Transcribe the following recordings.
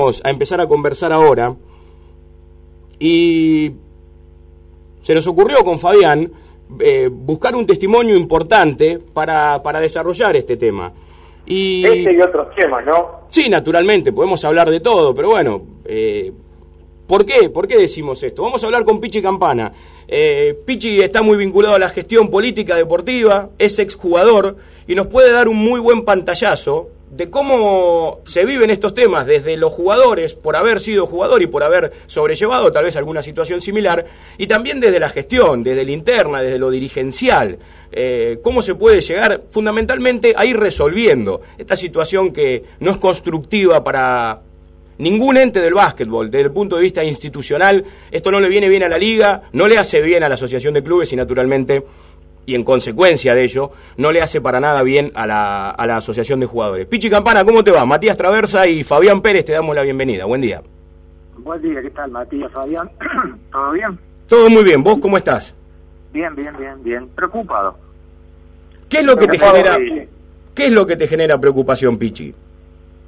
a empezar a conversar ahora y se nos ocurrió con Fabián eh, buscar un testimonio importante para, para desarrollar este tema. Y, este y otros temas, ¿no? Sí, naturalmente, podemos hablar de todo, pero bueno, eh, ¿por qué? ¿Por qué decimos esto? Vamos a hablar con Pichi Campana. Eh, Pichi está muy vinculado a la gestión política deportiva, es exjugador y nos puede dar un muy buen pantallazo de cómo se viven estos temas desde los jugadores, por haber sido jugador y por haber sobrellevado tal vez alguna situación similar, y también desde la gestión, desde la interna, desde lo dirigencial, eh, cómo se puede llegar fundamentalmente a ir resolviendo esta situación que no es constructiva para ningún ente del básquetbol, desde el punto de vista institucional, esto no le viene bien a la liga, no le hace bien a la asociación de clubes y naturalmente y en consecuencia de ello no le hace para nada bien a la, a la Asociación de Jugadores. Pichi Campana, ¿cómo te va? Matías Traversa y Fabián Pérez te damos la bienvenida. Buen día. Buen día, ¿qué tal Matías, Fabián? ¿Todo bien? Todo muy bien, ¿vos cómo estás? Bien, bien, bien, bien. Preocupado. ¿Qué es lo que te genera qué es lo que te genera preocupación, Pichi?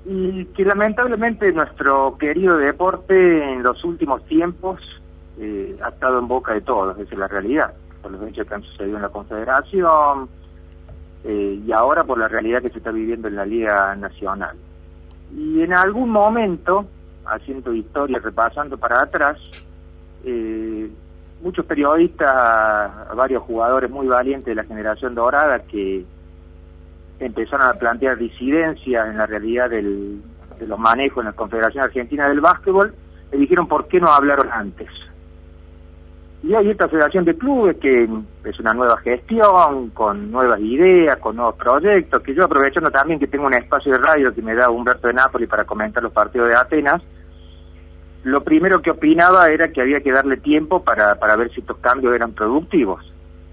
Y que lamentablemente nuestro querido deporte en los últimos tiempos eh, ha estado en boca de todos, esa es la realidad por los hechos que han sucedido en la Confederación eh, y ahora por la realidad que se está viviendo en la Liga Nacional. Y en algún momento, haciendo historia, repasando para atrás, eh, muchos periodistas, varios jugadores muy valientes de la generación dorada que empezaron a plantear disidencias en la realidad del, de los manejos en la Confederación Argentina del Básquetbol, le dijeron por qué no hablaron antes. Y hay esta federación de clubes que es una nueva gestión, con nuevas ideas, con nuevos proyectos, que yo aprovechando también que tengo un espacio de radio que me da Humberto de Nápoles para comentar los partidos de Atenas, lo primero que opinaba era que había que darle tiempo para, para ver si estos cambios eran productivos.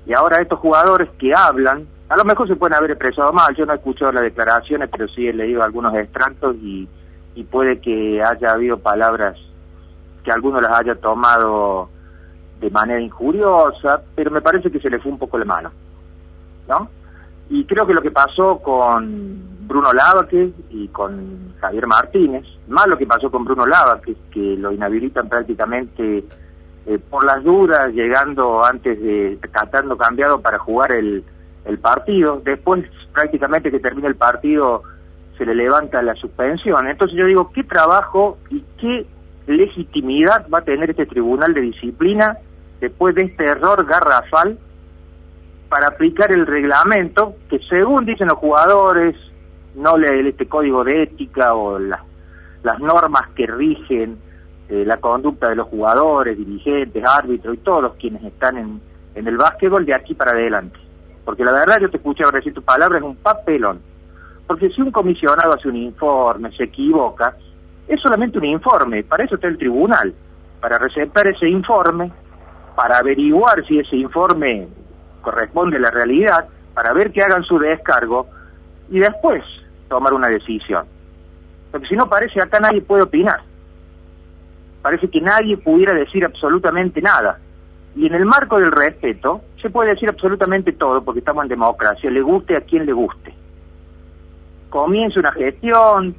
Y ahora estos jugadores que hablan, a lo mejor se pueden haber expresado mal, yo no he escuchado las declaraciones, pero sí he leído algunos extractos y, y puede que haya habido palabras que algunos las haya tomado de manera injuriosa, pero me parece que se le fue un poco la mano, ¿no? Y creo que lo que pasó con Bruno Lavaque y con Javier Martínez, más lo que pasó con Bruno Lavaque, que lo inhabilitan prácticamente eh, por las dudas, llegando antes de, catando cambiado para jugar el, el partido, después prácticamente que termina el partido se le levanta la suspensión. Entonces yo digo, ¿qué trabajo y qué legitimidad va a tener este tribunal de disciplina después de este error garrafal para aplicar el reglamento que según dicen los jugadores no lee este código de ética o las normas que rigen eh, la conducta de los jugadores, dirigentes, árbitros y todos quienes están en, en el básquetbol de aquí para adelante. Porque la verdad yo te escuché ahora decir tu palabra es un papelón. Porque si un comisionado hace un informe, se equivoca, es solamente un informe, para eso está el tribunal, para receptar ese informe, para averiguar si ese informe corresponde a la realidad, para ver que hagan su descargo y después tomar una decisión. Porque si no parece acá nadie puede opinar. Parece que nadie pudiera decir absolutamente nada. Y en el marco del respeto se puede decir absolutamente todo porque estamos en democracia, le guste a quien le guste. Comience una gestión,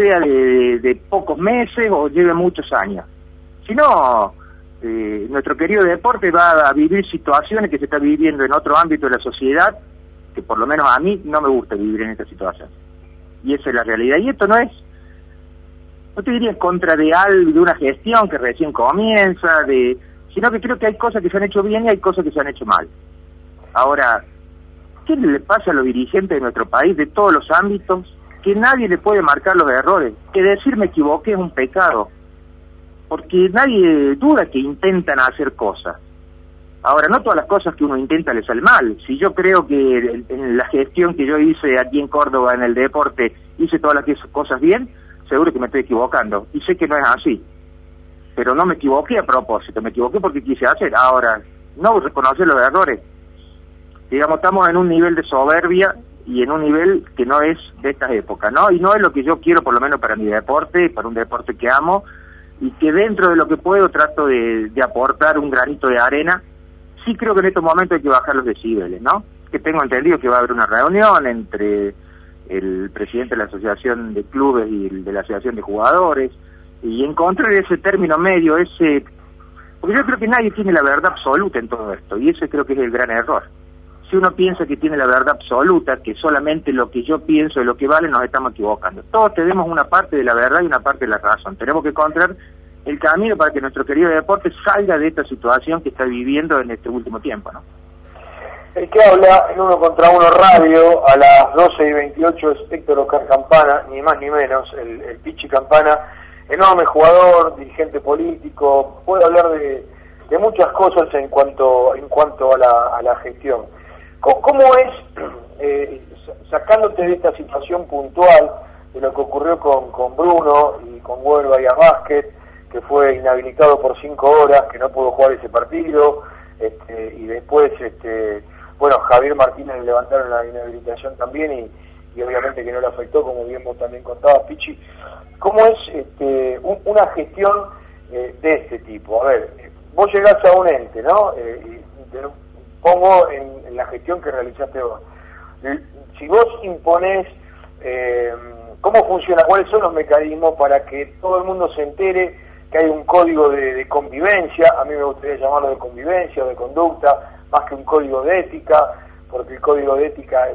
sea de, de pocos meses o lleve muchos años. Si no, eh, nuestro querido deporte va a vivir situaciones que se está viviendo en otro ámbito de la sociedad, que por lo menos a mí no me gusta vivir en esta situación. Y esa es la realidad. Y esto no es, no te diría en contra de algo, de una gestión que recién comienza, de sino que creo que hay cosas que se han hecho bien y hay cosas que se han hecho mal. Ahora, ¿qué le pasa a los dirigentes de nuestro país de todos los ámbitos? Que nadie le puede marcar los errores, que decir me equivoqué es un pecado porque nadie duda que intentan hacer cosas. Ahora, no todas las cosas que uno intenta le salen mal. Si yo creo que en la gestión que yo hice aquí en Córdoba en el deporte hice todas las cosas bien, seguro que me estoy equivocando. Y sé que no es así. Pero no me equivoqué a propósito, me equivoqué porque quise hacer. Ahora, no reconocer los errores. Digamos, estamos en un nivel de soberbia y en un nivel que no es de estas épocas, ¿no? Y no es lo que yo quiero, por lo menos para mi deporte, para un deporte que amo, y que dentro de lo que puedo trato de, aportar un granito de arena, sí creo que en estos momentos hay que bajar los decibeles, ¿no? Que tengo entendido que va a haber una reunión entre el presidente de la Asociación de Clubes y el de la Asociación de Jugadores, y encontrar ese término medio, ese... Porque yo creo que nadie tiene la verdad absoluta en todo esto, y ese creo que es el gran error. Si uno piensa que tiene la verdad absoluta, que solamente lo que yo pienso es lo que vale, nos estamos equivocando. Todos tenemos una parte de la verdad y una parte de la razón. Tenemos que encontrar el camino para que nuestro querido deporte salga de esta situación que está viviendo en este último tiempo, ¿no? El que habla en Uno contra Uno Radio a las 12 y 28 es Héctor Oscar Campana, ni más ni menos, el, Pichi Campana, enorme jugador, dirigente político, puede hablar de, muchas cosas en cuanto en cuanto a la gestión. ¿Cómo, es, eh, sacándote de esta situación puntual, de lo que ocurrió con, con Bruno y con Huelva y a Básquet, que fue inhabilitado por cinco horas, que no pudo jugar ese partido, este, y después este, bueno, Javier Martínez le levantaron la inhabilitación también y, obviamente que no le afectó, como bien vos también contabas, Pichi. ¿Cómo es este, una gestión eh, de este tipo? A ver, vos llegás a un ente, ¿no? Eh, y pongo en, la gestión que realizaste vos. Si vos imponés eh, cómo funciona, cuáles son los mecanismos para que todo el mundo se entere que hay un código de, convivencia, a mí me gustaría llamarlo de convivencia o de conducta, más que un código de ética, porque el código de ética,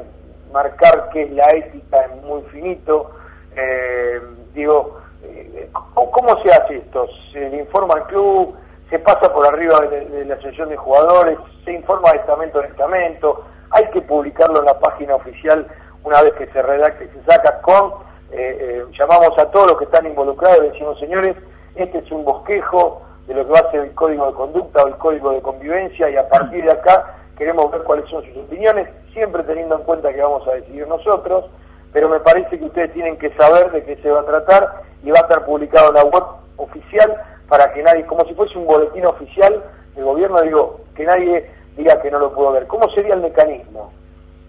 marcar qué es la ética es muy finito. Eh, digo, eh, ¿cómo, se hace esto? ¿Se le informa al club? ¿Se pasa por arriba de, la asociación de jugadores? ¿Se informa de estamento en estamento? Hay que publicarlo en la página oficial una vez que se redacte y se saca con, eh, llamamos a todos los que están involucrados y decimos, señores, este es un bosquejo, de lo que va a ser el código de conducta o el código de convivencia y a partir de acá queremos ver cuáles son sus opiniones, siempre teniendo en cuenta que vamos a decidir nosotros, pero me parece que ustedes tienen que saber de qué se va a tratar y va a estar publicado en la web oficial para que nadie, como si fuese un boletín oficial del gobierno, digo, que nadie diga que no lo puedo ver. ¿Cómo sería el mecanismo?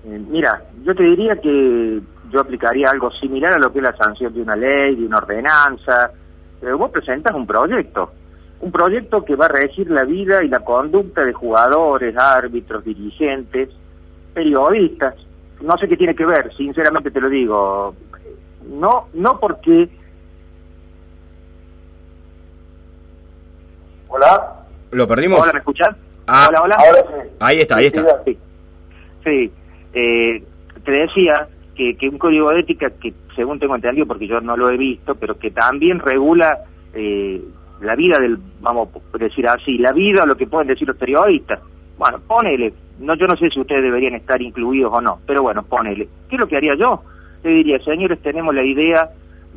Eh, mira, yo te diría que yo aplicaría algo similar a lo que es la sanción de una ley, de una ordenanza, pero vos presentas un proyecto un proyecto que va a regir la vida y la conducta de jugadores, árbitros, dirigentes, periodistas. No sé qué tiene que ver, sinceramente te lo digo. No, no porque... Hola. ¿Lo perdimos? Hola, ¿me escuchas? Ah, hola, hola. Ahí está, ahí está. Sí, eh, te decía que, que un código de ética que, según tengo entendido, porque yo no lo he visto, pero que también regula eh, la vida del, vamos a decir así, la vida, lo que pueden decir los periodistas. Bueno, ponele, no, yo no sé si ustedes deberían estar incluidos o no, pero bueno, ponele. ¿Qué es lo que haría yo? Le diría, señores, tenemos la idea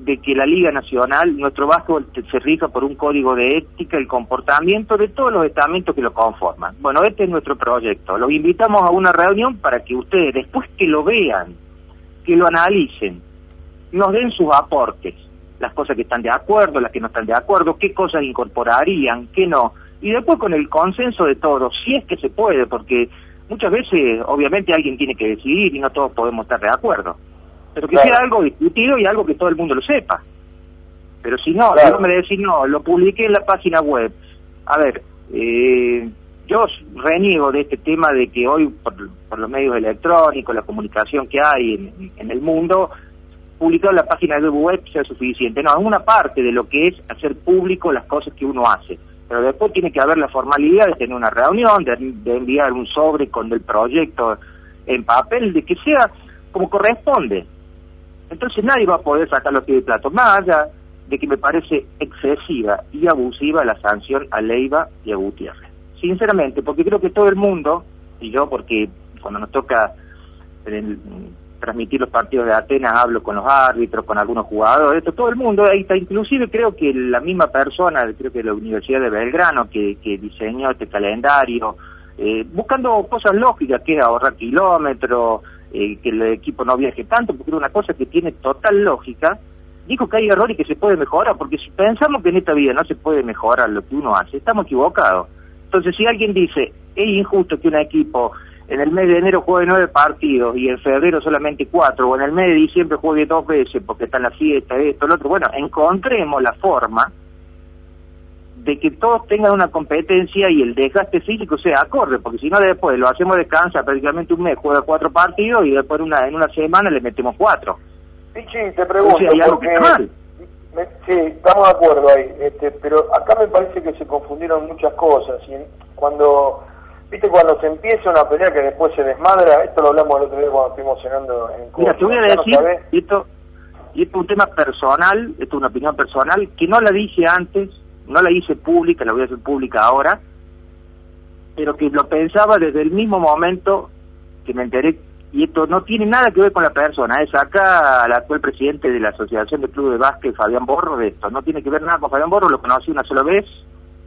de que la Liga Nacional, nuestro básquetbol se rija por un código de ética y comportamiento de todos los estamentos que lo conforman. Bueno, este es nuestro proyecto. Los invitamos a una reunión para que ustedes, después que lo vean, que lo analicen, nos den sus aportes las cosas que están de acuerdo, las que no están de acuerdo, qué cosas incorporarían, qué no. Y después con el consenso de todos, si es que se puede, porque muchas veces obviamente alguien tiene que decidir y no todos podemos estar de acuerdo. Pero que sea algo discutido y algo que todo el mundo lo sepa. Pero si no, yo me decir, no, lo publiqué en la página web. A ver, eh, yo reniego de este tema de que hoy, por, los medios electrónicos, la comunicación que hay en, en el mundo, publicado en la página de web sea suficiente. No, es una parte de lo que es hacer público las cosas que uno hace. Pero después tiene que haber la formalidad de tener una reunión, de, enviar un sobre con el proyecto en papel, de que sea como corresponde. Entonces nadie va a poder sacar los pies de plato, más allá de que me parece excesiva y abusiva la sanción a Leiva y a Gutiérrez. Sinceramente, porque creo que todo el mundo, y yo porque cuando nos toca transmitir los partidos de Atenas, hablo con los árbitros, con algunos jugadores, esto, todo el mundo, ahí está, inclusive creo que la misma persona, creo que la Universidad de Belgrano, que, diseñó este calendario, eh, buscando cosas lógicas, que es ahorrar kilómetros, eh, que el equipo no viaje tanto, porque es una cosa que tiene total lógica, dijo que hay errores que se puede mejorar, porque si pensamos que en esta vida no se puede mejorar lo que uno hace, estamos equivocados. Entonces, si alguien dice, es injusto que un equipo en el mes de enero juegue nueve partidos y en febrero solamente cuatro, o en el mes de diciembre juegue dos veces porque está en la fiesta, esto, lo otro, bueno, encontremos la forma de que todos tengan una competencia y el desgaste físico sea acorde, porque si no después lo hacemos descansa prácticamente un mes, juega cuatro partidos y después una, en una semana le metemos cuatro. Pichi, te pregunto, sí, estamos de acuerdo ahí, este, pero acá me parece que se confundieron muchas cosas. Y cuando, viste, cuando se empieza una pelea que después se desmadra, esto lo hablamos el otro día cuando estuvimos cenando en Cuba. Mira, te voy a decir, esto, y esto es un tema personal, esto es una opinión personal, que no la dije antes, no la hice pública, la voy a hacer pública ahora, pero que lo pensaba desde el mismo momento que me enteré, y esto no tiene nada que ver con la persona, es acá al actual presidente de la Asociación de Club de Básquet, Fabián Borro, de esto, no tiene que ver nada con Fabián Borro, lo conocí una sola vez,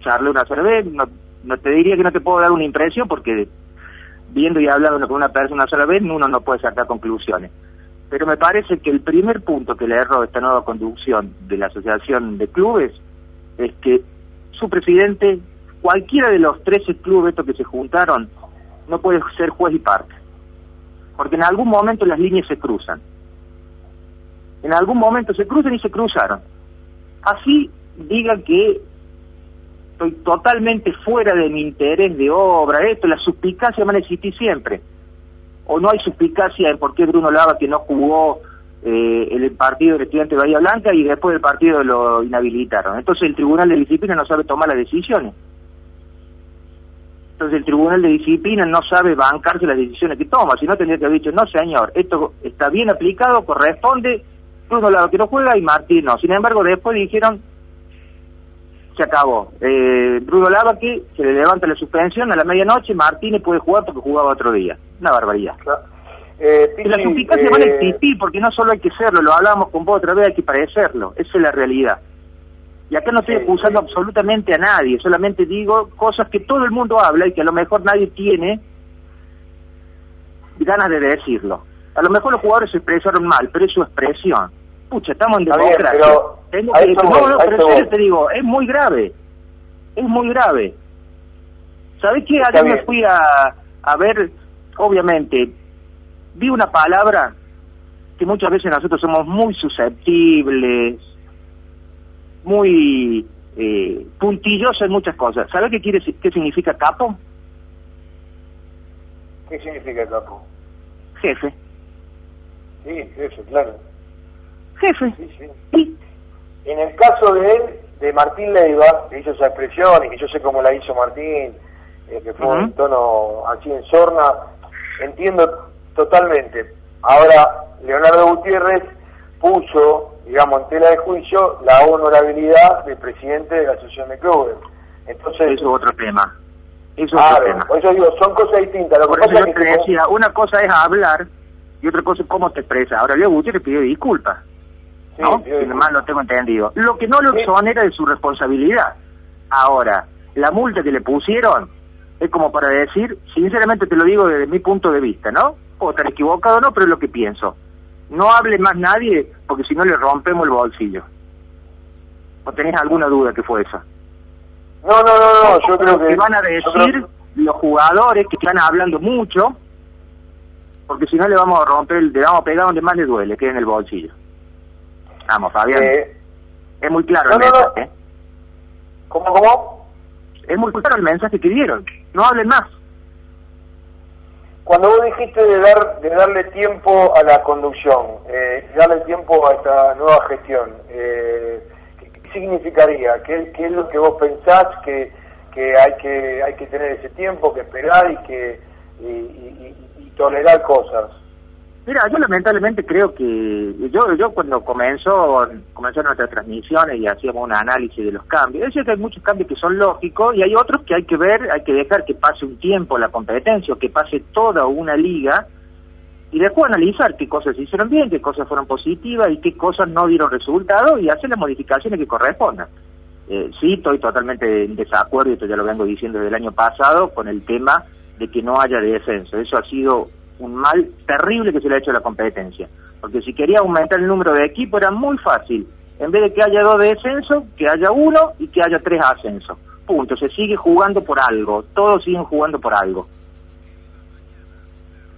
charlé una sola vez, no, no te diría que no te puedo dar una impresión porque viendo y hablando con una persona sola vez uno no puede sacar conclusiones. Pero me parece que el primer punto que le erró esta nueva conducción de la Asociación de Clubes es que su presidente, cualquiera de los 13 clubes estos que se juntaron, no puede ser juez y parte. Porque en algún momento las líneas se cruzan. En algún momento se cruzan y se cruzaron. Así digan que estoy totalmente fuera de mi interés de obra, esto, la suspicacia van a existir siempre. O no hay suspicacia en por qué Bruno Lava que no jugó eh, el partido del estudiante de Bahía Blanca y después del partido lo inhabilitaron. Entonces el Tribunal de Disciplina no sabe tomar las decisiones. Entonces el Tribunal de Disciplina no sabe bancarse las decisiones que toma, si no tendría que haber dicho, no señor, esto está bien aplicado, corresponde, Bruno Lava que no juega y Martín no. Sin embargo, después dijeron, se acabó. Eh, Bruno Lava que se le levanta la suspensión a la medianoche, Martínez puede jugar porque jugaba otro día. Una barbaridad. Eh, y la suspicacia van a eh, existir porque no solo hay que serlo, lo hablábamos con vos otra vez, hay que parecerlo. Esa es la realidad. Y acá no estoy acusando absolutamente a nadie, solamente digo cosas que todo el mundo habla y que a lo mejor nadie tiene ganas de decirlo. A lo mejor los jugadores se expresaron mal, pero es su expresión. Pucha, estamos en democracia. no, no, pero en te digo, es muy grave. Es muy grave. ¿Sabés qué? Ayer me fui a, a ver, obviamente, vi una palabra que muchas veces nosotros somos muy susceptibles, muy eh, puntillosos en muchas cosas. ¿Sabe qué quiere qué significa capo? ¿Qué significa capo? Jefe. Sí, jefe, claro. Jefe. Sí, sí. En el caso de él, de Martín Leiva, que hizo esa expresión y que yo sé cómo la hizo Martín, eh, que fue un tono así en sorna, entiendo Totalmente. Ahora, Leonardo Gutiérrez puso, digamos, en tela de juicio la honorabilidad del presidente de la Asociación de Clubes. Entonces, eso es otro tema. Eso es otro tema. Por eso digo, son cosas distintas. Lo por eso yo te decía, una cosa es hablar y otra cosa es cómo te expresa. Ahora, Leo Gutiérrez pidió disculpas. ¿no? si mal lo tengo entendido. Lo que no lo son era de su responsabilidad. Ahora, la multa que le pusieron es como para decir, sinceramente te lo digo desde mi punto de vista, ¿no? puedo estar equivocado o no, pero es lo que pienso. No hable más nadie, porque si no le rompemos el bolsillo. ¿O tenés alguna duda que fue esa? No, no, no, no, yo creo que... van a decir los jugadores que están hablando mucho, porque si no le vamos a romper, le vamos a pegar donde más le duele, que es en el bolsillo. Vamos, Fabián. Eh, es muy claro el mensaje. ¿Cómo, cómo? Es muy claro el mensaje que dieron. No hablen más. Cuando vos dijiste de dar de darle tiempo a la conducción, eh, darle tiempo a esta nueva gestión, eh, ¿qué significaría? ¿Qué, es lo que vos pensás que, que hay que hay que tener ese tiempo, que esperar y que y tolerar cosas? Mira, yo lamentablemente creo que yo yo cuando comenzó comenzaron nuestras transmisiones y hacíamos un análisis de los cambios, decía que hay muchos cambios que son lógicos y hay otros que hay que ver, hay que dejar que pase un tiempo la competencia o que pase toda una liga y después analizar qué cosas se hicieron bien, qué cosas fueron positivas y qué cosas no dieron resultado y hacer las modificaciones que correspondan. Eh, sí, estoy totalmente en desacuerdo, esto ya lo vengo diciendo desde el año pasado, con el tema de que no haya descenso. Eso ha sido un mal terrible que se le ha hecho a la competencia. Porque si quería aumentar el número de equipos era muy fácil. En vez de que haya dos de descenso, que haya uno y que haya tres ascensos. Punto. Se sigue jugando por algo. Todos siguen jugando por algo.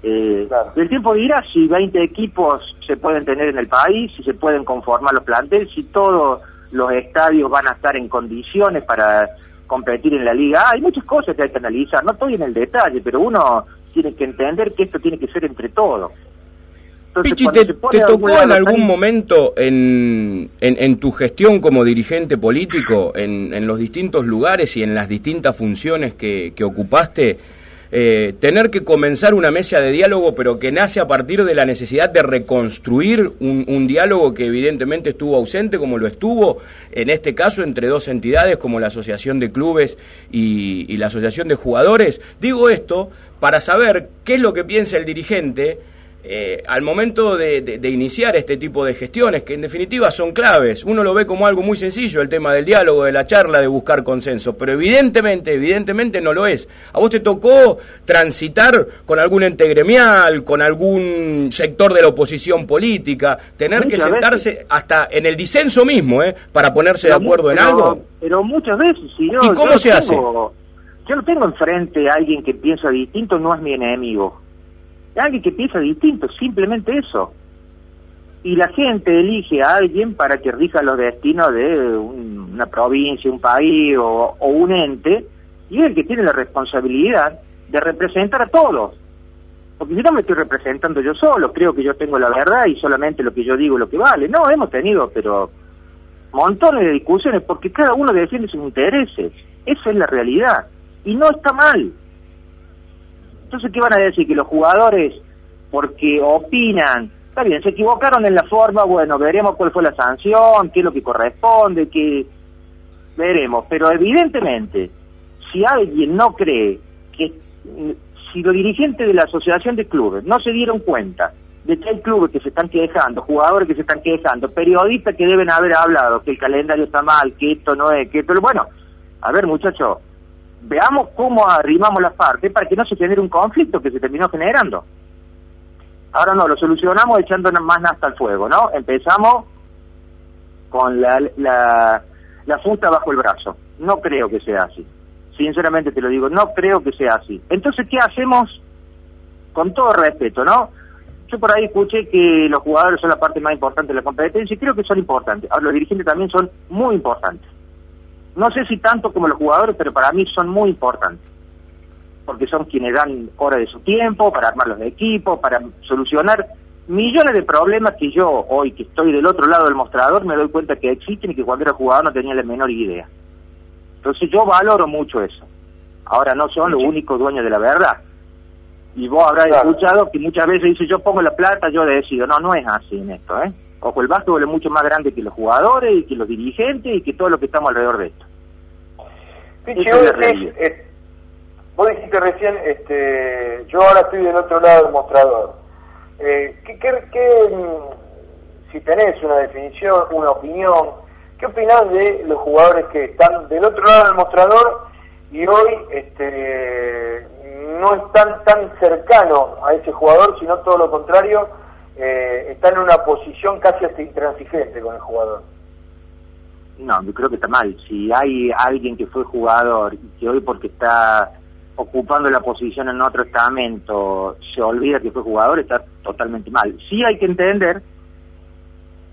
Eh, El tiempo dirá si 20 equipos se pueden tener en el país, si se pueden conformar los planteles, si todos los estadios van a estar en condiciones para competir en la liga. hay muchas cosas que hay que analizar, no estoy en el detalle, pero uno tiene que entender que esto tiene que ser entre todos. Pichi, ¿te, tocó en algún momento en, en, tu gestión como dirigente político, en, en, los distintos lugares y en las distintas funciones que, que ocupaste, eh, tener que comenzar una mesa de diálogo, pero que nace a partir de la necesidad de reconstruir un, diálogo que evidentemente estuvo ausente, como lo estuvo en este caso entre dos entidades como la Asociación de Clubes y la Asociación de Jugadores. Digo esto para saber qué es lo que piensa el dirigente eh, al momento de, iniciar este tipo de gestiones, que en definitiva son claves. Uno lo ve como algo muy sencillo, el tema del diálogo, de la charla, de buscar consenso, pero evidentemente, evidentemente no lo es. ¿A vos te tocó transitar con algún ente gremial, con algún sector de la oposición política, tener que sentarse hasta en el disenso mismo, ¿eh? para ponerse de acuerdo en algo? Pero muchas veces, si yo, ¿Y cómo se hace? Yo no tengo enfrente a alguien que piensa distinto, no es mi enemigo alguien que piensa distinto, simplemente eso. Y la gente elige a alguien para que rija los destinos de una provincia, un país o, un ente, y es el que tiene la responsabilidad de representar a todos. Porque si no me estoy representando yo solo, creo que yo tengo la verdad y solamente lo que yo digo es lo que vale. No, hemos tenido, pero montones de discusiones porque cada uno defiende sus intereses. Esa es la realidad. Y no está mal. Entonces, ¿qué van a decir? Que los jugadores, porque opinan, está bien, se equivocaron en la forma, bueno, veremos cuál fue la sanción, qué es lo que corresponde, qué veremos. Pero evidentemente, si alguien no cree que, si los dirigentes de la asociación de clubes no se dieron cuenta de que hay clubes que se están quejando, jugadores que se están quejando, periodistas que deben haber hablado que el calendario está mal, que esto no es, que esto... Bueno, a ver muchachos, veamos cómo arrimamos las partes para que no se genere un conflicto que se terminó generando. Ahora no, lo solucionamos echando más nasta al fuego, ¿no? Empezamos con la, la, la bajo el brazo. No creo que sea así. Sinceramente te lo digo, no creo que sea así. Entonces, ¿qué hacemos? Con todo respeto, ¿no? Yo por ahí escuché que los jugadores son la parte más importante de la competencia y creo que son importantes. Ahora, los dirigentes también son muy importantes. No sé si tanto como los jugadores, pero para mí son muy importantes. Porque son quienes dan hora de su tiempo para armar los equipos, para solucionar millones de problemas que yo, hoy que estoy del otro lado del mostrador, me doy cuenta que existen y que era jugador no tenía la menor idea. Entonces yo valoro mucho eso. Ahora no son los únicos dueños de la verdad. Y vos habrás escuchado que muchas veces dice yo pongo la plata, yo decido. No, no es así en esto, ¿eh? Ojo, el básquetbol es mucho más grande que los jugadores y que los dirigentes y que todo lo que estamos alrededor de esto. Pichi, vos, dijiste recién, este, yo ahora estoy del otro lado del mostrador. Eh, ¿qué, qué, mm, si tenés una definición, una opinión, ¿qué opinás de los jugadores que están del otro lado del mostrador y hoy este, no están tan cercanos a ese jugador, sino todo lo contrario? Eh, está en una posición casi hasta intransigente con el jugador. No, yo creo que está mal. Si hay alguien que fue jugador y que hoy porque está ocupando la posición en otro estamento se olvida que fue jugador, está totalmente mal. Sí hay que entender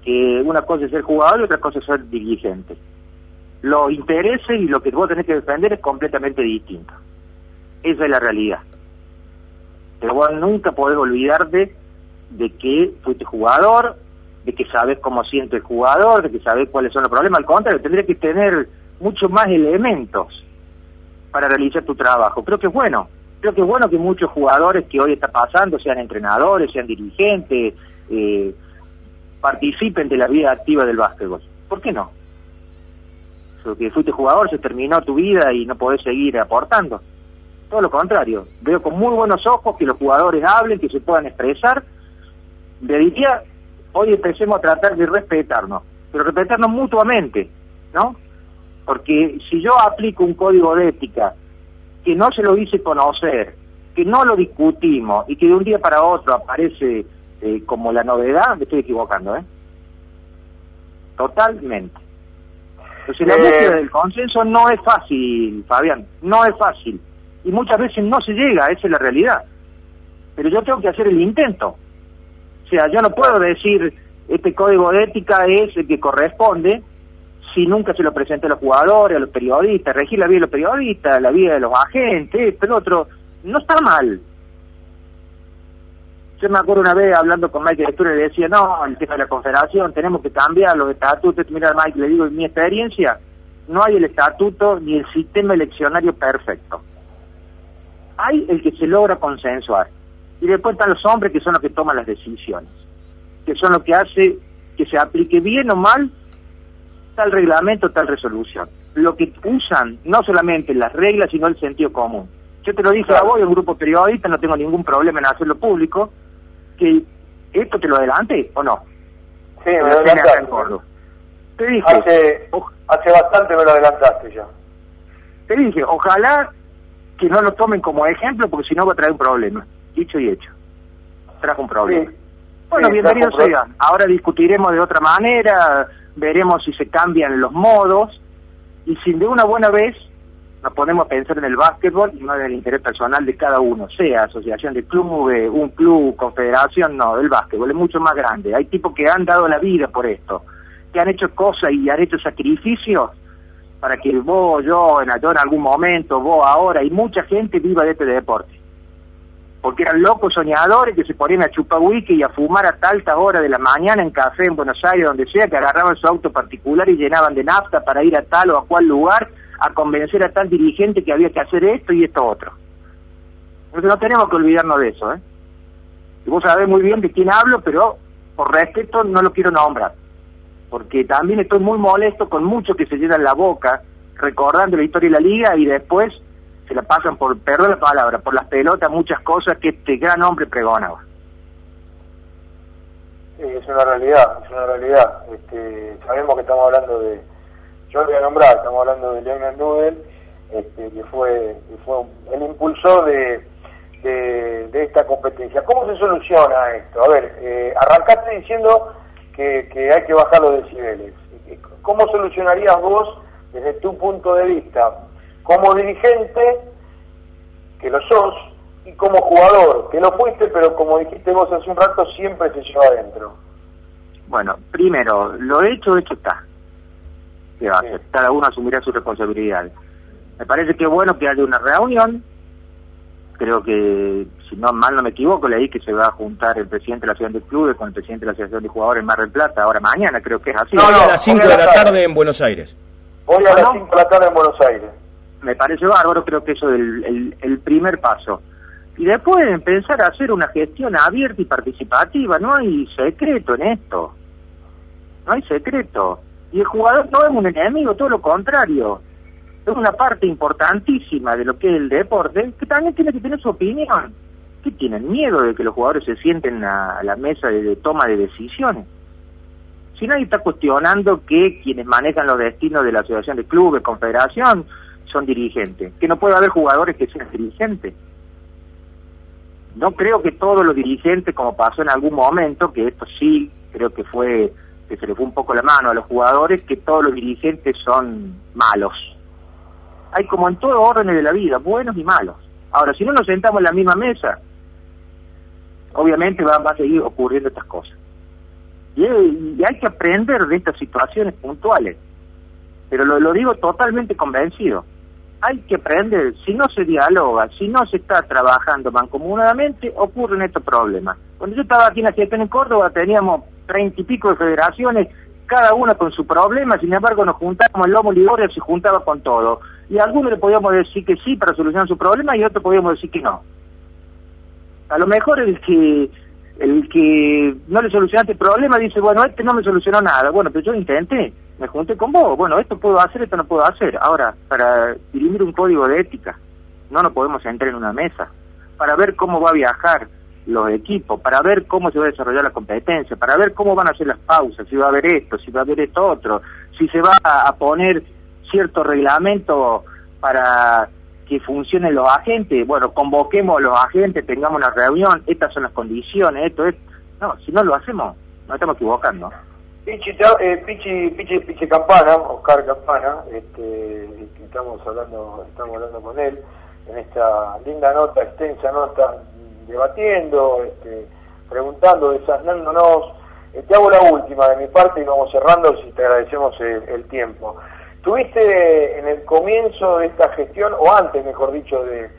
que una cosa es ser jugador y otra cosa es ser dirigente. Los intereses y lo que vos tenés que defender es completamente distinto. Esa es la realidad. Pero vos nunca podés olvidarte de que fuiste jugador, de que sabes cómo siente el jugador, de que sabes cuáles son los problemas. Al contrario, tendría que tener muchos más elementos para realizar tu trabajo. Creo que es bueno. Creo que es bueno que muchos jugadores que hoy está pasando, sean entrenadores, sean dirigentes, eh, participen de la vida activa del básquetbol. ¿Por qué no? Porque fuiste jugador, se terminó tu vida y no podés seguir aportando. Todo lo contrario. Veo con muy buenos ojos que los jugadores hablen, que se puedan expresar le diría, hoy empecemos a tratar de respetarnos, pero respetarnos mutuamente, ¿no? Porque si yo aplico un código de ética que no se lo hice conocer, que no lo discutimos y que de un día para otro aparece eh, como la novedad, me estoy equivocando, ¿eh? Totalmente. Entonces la eh, búsqueda del consenso no es fácil, Fabián, no es fácil. Y muchas veces no se llega, esa es la realidad. Pero yo tengo que hacer el intento sea, yo no puedo decir este código de ética es el que corresponde si nunca se lo presenté a los jugadores, a los periodistas, regir la vida de los periodistas, la vida de los agentes, pero otro, no está mal. Yo me acuerdo una vez hablando con Mike Lectura le decía, no, el tema de la confederación, tenemos que cambiar los estatutos. Mira, Mike, le digo, en mi experiencia, no hay el estatuto ni el sistema eleccionario perfecto. Hay el que se logra consensuar. Y después están los hombres que son los que toman las decisiones, que son los que hace que se aplique bien o mal tal reglamento, tal resolución. Lo que usan no solamente las reglas, sino el sentido común. Yo te lo dije a vos, un grupo periodista, no tengo ningún problema en hacerlo público, que esto te lo adelante o no. Sí, me lo adelantaste. Te dije, hace, hace bastante me lo adelantaste ya. Te dije, ojalá que no lo tomen como ejemplo, porque si no va a traer un problema. Dicho y hecho. Trajo un problema. Bueno, bienvenido sea. Ahora discutiremos de otra manera, veremos si se cambian los modos, y si de una buena vez nos ponemos a pensar en el básquetbol y no en el interés personal de cada uno, sea asociación de clubes, un club, confederación, no, el básquetbol es mucho más grande. Hay tipos que han dado la vida por esto, que han hecho cosas y han hecho sacrificios para que vos, yo, en, yo en algún momento, vos ahora y mucha gente viva de este deporte. Porque eran locos soñadores que se ponían a chupar y a fumar a altas horas de la mañana en café en Buenos Aires, donde sea, que agarraban su auto particular y llenaban de nafta para ir a tal o a cual lugar a convencer a tal dirigente que había que hacer esto y esto otro. Entonces no tenemos que olvidarnos de eso, ¿eh? Y vos sabés muy bien de quién hablo, pero por respeto no lo quiero nombrar. Porque también estoy muy molesto con muchos que se llenan la boca recordando la historia de la liga y después se la pasan por, perdón la palabra, por las pelotas muchas cosas que este gran hombre pregonaba. Sí, es una realidad, es una realidad. Este, sabemos que estamos hablando de, yo voy a nombrar, estamos hablando de Leonard Nudel, este, que fue, el impulsor de, esta competencia. ¿Cómo se soluciona esto? A ver, eh, arrancaste diciendo que hay que bajar los decibeles. ¿Cómo solucionarías vos, desde tu punto de vista, como dirigente, que lo sos, y como jugador, que no fuiste, pero como dijiste vos hace un rato, siempre se lleva adentro? Bueno, primero, lo hecho, hecho está cada uno asumirá su responsabilidad. Me parece que es bueno que haya una reunión, creo que, si no mal no me equivoco, leí que se va a juntar el presidente de la Asociación de Clubes con el presidente de la Asociación de Jugadores en Mar del Plata, ahora mañana creo que es así. No, a las 5 de la tarde. en Buenos Aires. Hoy a las 5 de la tarde en Buenos Aires. Me parece bárbaro, creo que eso es el, el primer paso. Y después empezar a hacer una gestión abierta y participativa, no hay secreto en esto. No hay secreto. Y el jugador no es un enemigo, todo lo contrario. Es una parte importantísima de lo que es el deporte, que también tiene que tener su opinión. ¿Qué tienen miedo de que los jugadores se sienten a la mesa de, toma de decisiones? Si nadie está cuestionando que quienes manejan los destinos de la asociación de clubes, confederación, son dirigentes, que no puede haber jugadores que sean dirigentes. No creo que todos los dirigentes, como pasó en algún momento, que esto sí creo que fue que se le fue un poco la mano a los jugadores, que todos los dirigentes son malos. Hay como en todo órdenes de la vida, buenos y malos. Ahora, si no nos sentamos en la misma mesa, obviamente va, a seguir ocurriendo estas cosas. Y, hay que aprender de estas situaciones puntuales. Pero lo, lo digo totalmente convencido. Hay que aprender, si no se dialoga, si no se está trabajando mancomunadamente, ocurren estos problemas. Cuando yo estaba aquí en la gestión en Córdoba teníamos treinta y pico de federaciones, cada una con su problema, sin embargo nos juntábamos, el Lomo Ligorio se juntaba con todo. Y a algunos le podíamos decir que sí para solucionar su problema y otros podíamos decir que no. A lo mejor el que el que no le solucionaste el problema dice, bueno, este no me solucionó nada. Bueno, pero yo intenté, me junté con vos. Bueno, esto puedo hacer, esto no puedo hacer. Ahora, para dirimir un código de ética, no nos podemos entrar en una mesa. Para ver cómo va a viajar los equipos, para ver cómo se va a desarrollar la competencia, para ver cómo van a ser las pausas, si va a haber esto, si va a haber esto otro, si se va a poner cierto reglamento para que funcionen los agentes, bueno, convoquemos a los agentes, tengamos una reunión, estas son las condiciones, esto es... No, si no lo hacemos, nos estamos equivocando. Pichi, eh, Pichi, Pichi, Pichi Campana, Oscar Campana, este, estamos hablando, estamos hablando con él en esta linda nota, extensa nota debatiendo, este, preguntando, desasnándonos Eh, te hago la última de mi parte y vamos cerrando si te agradecemos el, tiempo. ¿Tuviste en el comienzo de esta gestión, o antes mejor dicho, de,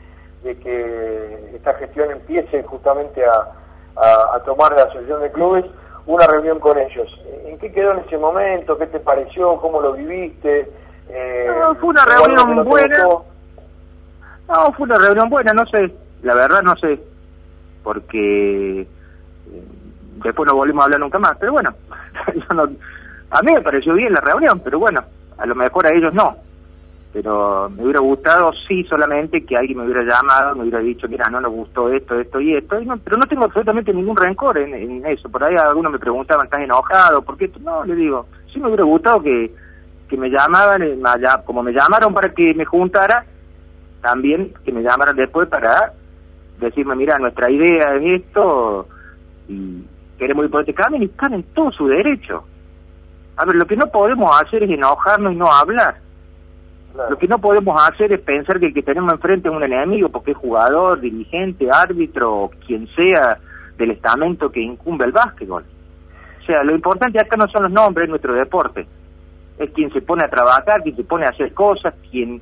que esta gestión empiece justamente a, tomar la asociación de clubes, una reunión con ellos? ¿En qué quedó en ese momento? ¿Qué te pareció? ¿Cómo lo viviste? Eh, fue una reunión buena. No, fue una reunión buena, no sé. La verdad no sé. Porque eh, después no volvimos a hablar nunca más. Pero bueno, a mí me pareció bien la reunión, pero bueno, a lo mejor a ellos no. Pero me hubiera gustado, sí, solamente que alguien me hubiera llamado, me hubiera dicho, mira, no nos gustó esto, esto y esto. pero no tengo absolutamente ningún rencor en, eso. Por ahí algunos me preguntaban, ¿estás enojado? ¿Por qué? No, le digo, sí me hubiera gustado que, que me llamaban, eh, como me llamaron para que me juntara, también que me llamaran después para decirme, mira, nuestra idea es esto y queremos ir por este camino y están en todo su derecho. A ver, lo que no podemos hacer es enojarnos y no hablar. Lo que no podemos hacer es pensar que el que tenemos enfrente es un enemigo porque es jugador, dirigente, árbitro, quien sea del estamento que incumbe el básquetbol. O sea, lo importante acá no son los nombres, de nuestro deporte. Es quien se pone a trabajar, quien se pone a hacer cosas, quien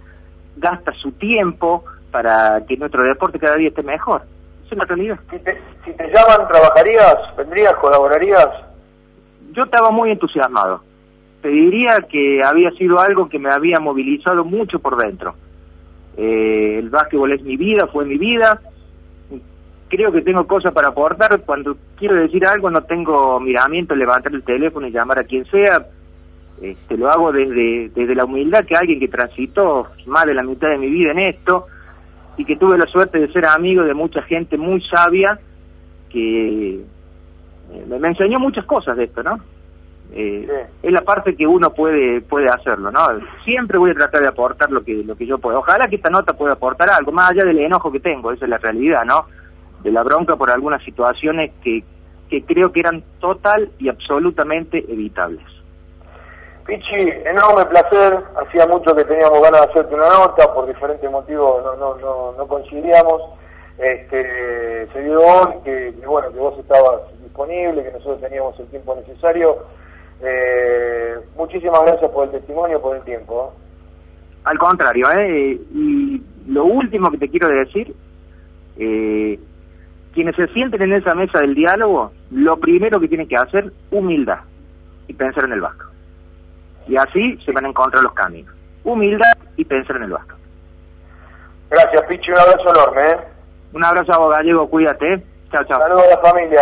gasta su tiempo para que nuestro deporte cada día esté mejor. Esa es la realidad. Si te, si te llaman, ¿trabajarías? ¿Vendrías? ¿Colaborarías? Yo estaba muy entusiasmado. Te diría que había sido algo que me había movilizado mucho por dentro. Eh, el básquetbol es mi vida, fue mi vida. Creo que tengo cosas para aportar. Cuando quiero decir algo no tengo miramiento, levantar el teléfono y llamar a quien sea este, lo hago desde, desde la humildad que alguien que transitó más de la mitad de mi vida en esto y que tuve la suerte de ser amigo de mucha gente muy sabia que eh, me, enseñó muchas cosas de esto, ¿no? Eh, es la parte que uno puede puede hacerlo, ¿no? Siempre voy a tratar de aportar lo que lo que yo puedo. Ojalá que esta nota pueda aportar algo, más allá del enojo que tengo, esa es la realidad, ¿no? De la bronca por algunas situaciones que, que creo que eran total y absolutamente evitables. Pichi, enorme placer. Hacía mucho que teníamos ganas de hacerte una nota, por diferentes motivos no, no, no, no coincidíamos. Este, se dio hoy que, bueno, que vos estabas disponible, que nosotros teníamos el tiempo necesario. Eh, muchísimas gracias por el testimonio, por el tiempo. Al contrario, ¿eh? y lo último que te quiero decir, eh, quienes se sienten en esa mesa del diálogo, lo primero que tienen que hacer, humildad y pensar en el vasco. Y así se van a encontrar los caminos. Humildad y pensar en el vasco. Gracias, Pichi. Un abrazo enorme. ¿eh? Un abrazo a vos, Gallego. Cuídate. Chao, chao. Saludos a la familia.